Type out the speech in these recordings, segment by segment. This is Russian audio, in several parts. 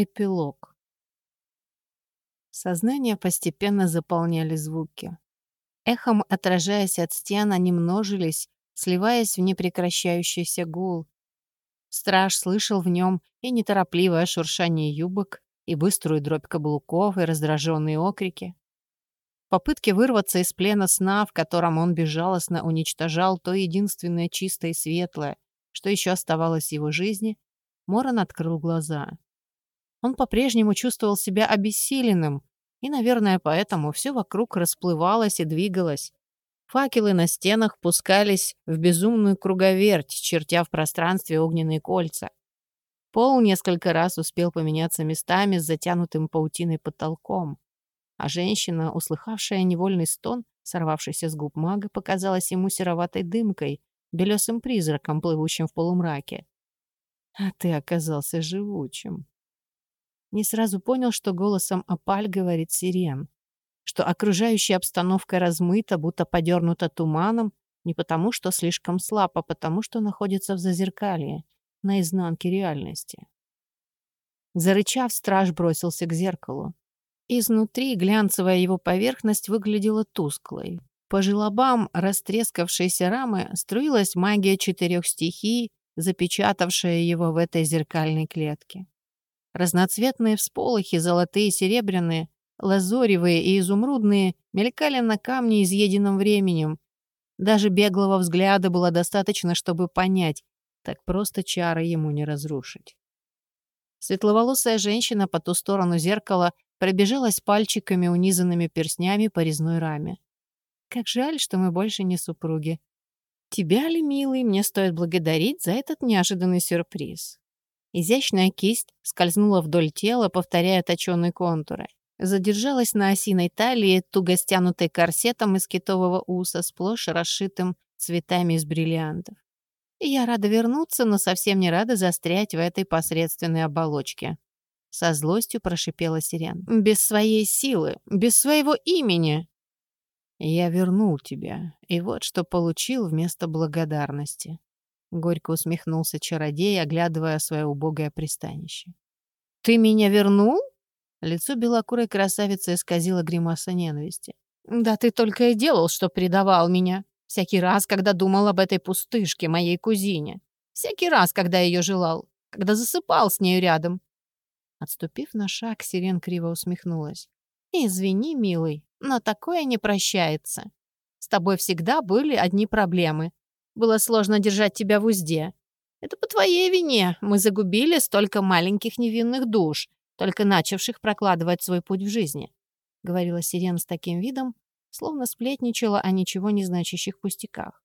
Эпилог. Сознание постепенно заполняли звуки. Эхом отражаясь от стен, они множились, сливаясь в непрекращающийся гул. Страж слышал в нем и неторопливое шуршание юбок, и быструю дробь каблуков, и раздраженные окрики. Попытки вырваться из плена сна, в котором он безжалостно уничтожал то единственное чистое и светлое, что еще оставалось в его жизни, Моран открыл глаза. Он по-прежнему чувствовал себя обессиленным, и, наверное, поэтому все вокруг расплывалось и двигалось. Факелы на стенах пускались в безумную круговерть, чертя в пространстве огненные кольца. Пол несколько раз успел поменяться местами с затянутым паутиной потолком. А женщина, услыхавшая невольный стон, сорвавшийся с губ мага, показалась ему сероватой дымкой, белесым призраком, плывущим в полумраке. «А ты оказался живучим», не сразу понял, что голосом опаль говорит сирен, что окружающая обстановка размыта, будто подернута туманом, не потому, что слишком слаб, а потому, что находится в зазеркалье, на изнанке реальности. Зарычав, страж бросился к зеркалу. Изнутри глянцевая его поверхность выглядела тусклой. По желобам растрескавшейся рамы струилась магия четырех стихий, запечатавшая его в этой зеркальной клетке. Разноцветные всполохи, золотые, серебряные, лазоревые и изумрудные, мелькали на камне, изъеденном временем. Даже беглого взгляда было достаточно, чтобы понять, так просто чары ему не разрушить. Светловолосая женщина по ту сторону зеркала пробежалась пальчиками, унизанными перстнями по резной раме. «Как жаль, что мы больше не супруги. Тебя ли, милый, мне стоит благодарить за этот неожиданный сюрприз?» Изящная кисть скользнула вдоль тела, повторяя точёные контуры. Задержалась на осиной талии, туго стянутой корсетом из китового уса, сплошь расшитым цветами из бриллиантов. я рада вернуться, но совсем не рада застрять в этой посредственной оболочке. Со злостью прошипела Сирен. «Без своей силы, без своего имени!» «Я вернул тебя, и вот что получил вместо благодарности», Горько усмехнулся чародей, оглядывая свое убогое пристанище. «Ты меня вернул?» Лицо белокурой красавицы исказило гримаса ненависти. «Да ты только и делал, что предавал меня. Всякий раз, когда думал об этой пустышке, моей кузине. Всякий раз, когда ее желал. Когда засыпал с нею рядом». Отступив на шаг, Сирен криво усмехнулась. «Извини, милый, но такое не прощается. С тобой всегда были одни проблемы. Было сложно держать тебя в узде. Это по твоей вине мы загубили столько маленьких невинных душ, только начавших прокладывать свой путь в жизни», — говорила Сирен с таким видом, словно сплетничала о ничего не значащих пустяках.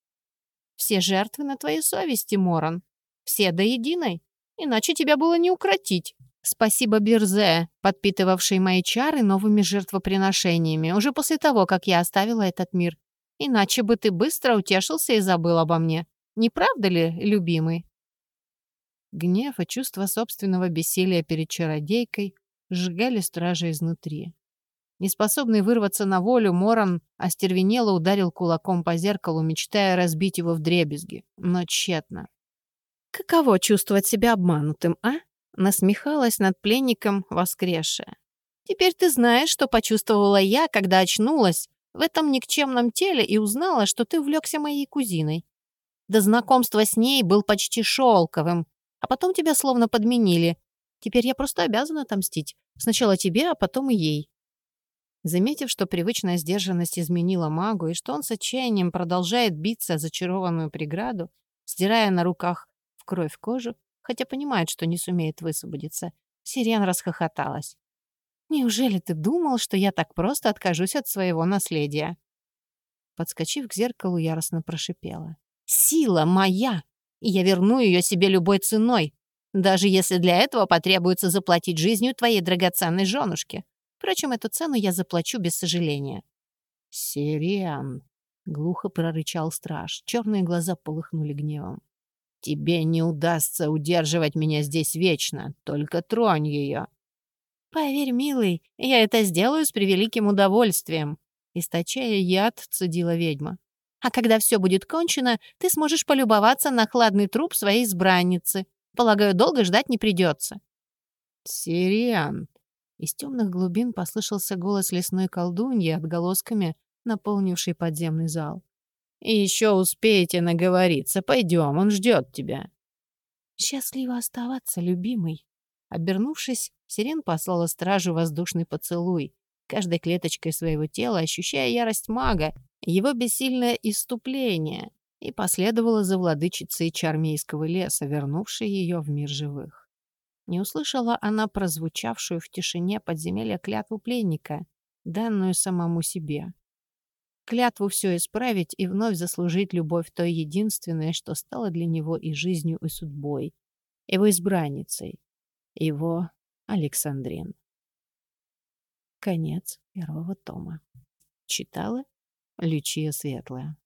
«Все жертвы на твоей совести, Моран. Все до единой. Иначе тебя было не укротить. Спасибо Бирзе, подпитывавшей мои чары новыми жертвоприношениями, уже после того, как я оставила этот мир. Иначе бы ты быстро утешился и забыл обо мне. Не правда ли, любимый?» Гнев и чувство собственного бессилия перед чародейкой сжигали стража изнутри. Неспособный вырваться на волю, Моран остервенело ударил кулаком по зеркалу, мечтая разбить его в дребезги, но тщетно. «Каково чувствовать себя обманутым, а?» насмехалась над пленником воскресшая. «Теперь ты знаешь, что почувствовала я, когда очнулась в этом никчемном теле и узнала, что ты увлекся моей кузиной. До знакомства с ней был почти шелковым, а потом тебя словно подменили. Теперь я просто обязана отомстить. Сначала тебе, а потом и ей». Заметив, что привычная сдержанность изменила магу и что он с отчаянием продолжает биться зачарованную преграду, стирая на руках в кровь кожу, хотя понимает, что не сумеет высвободиться, Сирен расхохоталась. Неужели ты думал, что я так просто откажусь от своего наследия?» Подскочив к зеркалу, яростно прошипела. «Сила моя, и я верну ее себе любой ценой, даже если для этого потребуется заплатить жизнью твоей драгоценной женушке. Впрочем, эту цену я заплачу без сожаления». «Сириан», — глухо прорычал страж. Черные глаза полыхнули гневом. «Тебе не удастся удерживать меня здесь вечно, только тронь ее». «Поверь, милый, я это сделаю с превеликим удовольствием», источая яд, цедила ведьма. «А когда все будет кончено, ты сможешь полюбоваться на хладный труп своей избранницы. Полагаю, долго ждать не придется». «Сириан!» Из темных глубин послышался голос лесной колдуньи, отголосками наполнивший подземный зал. «И еще успеете наговориться. Пойдем, он ждет тебя». «Счастливо оставаться, любимый». Обернувшись, Сирен послала стражу воздушный поцелуй, каждой клеточкой своего тела ощущая ярость мага, его бессильное иступление, и последовала за владычицей Чармейского леса, вернувшей ее в мир живых. Не услышала она прозвучавшую в тишине подземелья клятву пленника, данную самому себе. Клятву все исправить и вновь заслужить любовь той единственной, что стало для него и жизнью, и судьбой, его избранницей, его Александрин. Конец первого тома. Читала Лючия Светлая.